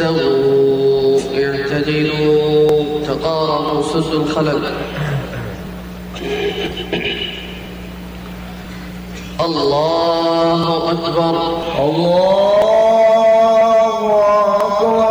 استووا اعتدلوا تقاربوا سس الخلل. الله أكبر. الله أكبر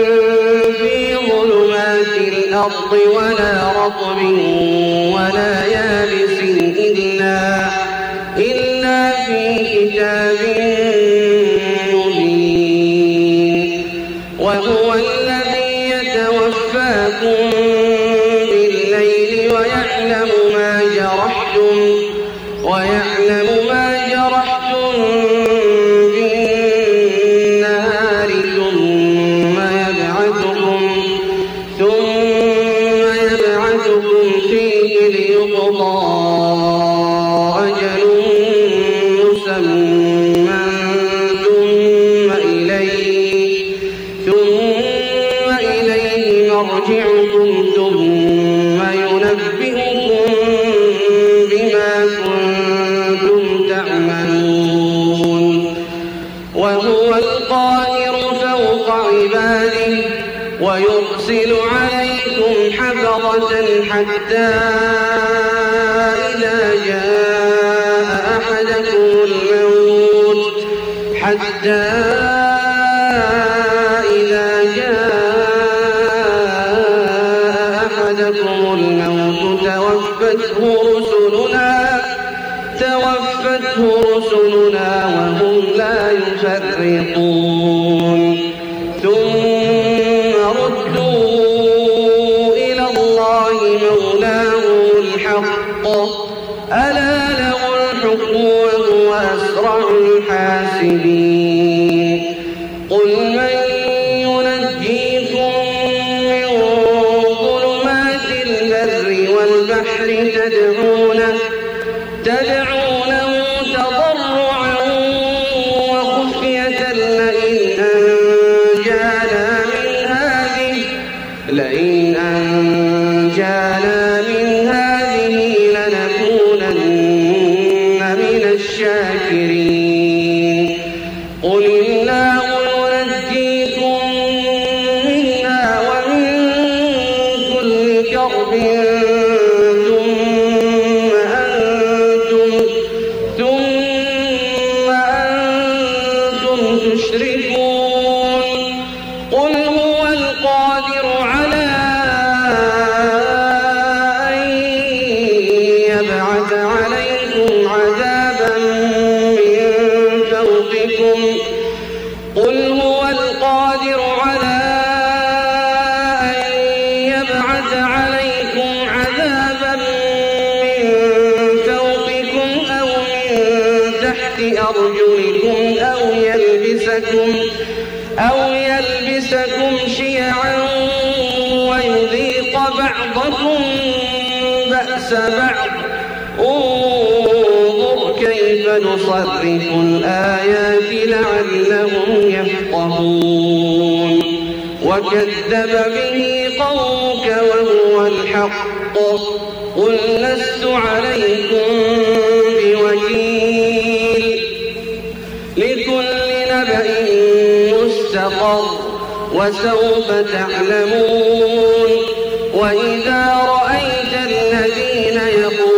الأرض ولا رطب ولا يابس إلا إلا في كتاب وهو الذي يتوفاكم بالليل ويعلم ما جرحتم ويعلم ويرسل عليكم حفظة حتى حتى إذا جاء أحدكم الموت توفته رسلنا توفته رسلنا وهم لا يفرقون. الحكم وهو أسرع الحاسبين قل من ಸುಲೀ تحت أرجلكم أو يلبسكم أو يلبسكم شيعا بعضكم بأس بعض. انظر كيف نصرف الآيات لعلهم يفقهون. وكذب به قومك وهو الحق. قل لست عليكم مستقر وسوف تعلمون. وإذا رأيت الذين يخوضون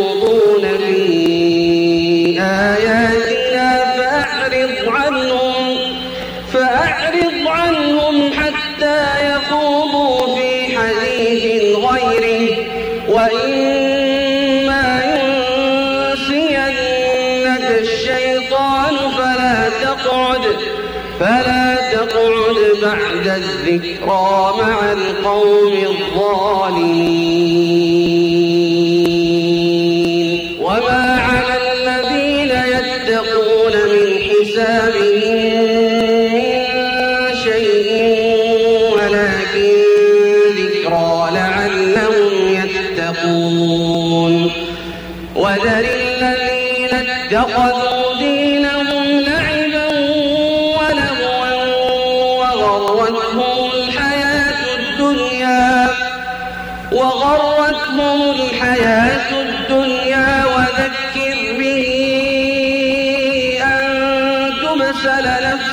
الذكرى مع القوم الظالمين. وما على الذين يتقون من حسابهم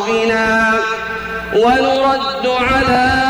أعقابنا ونرد على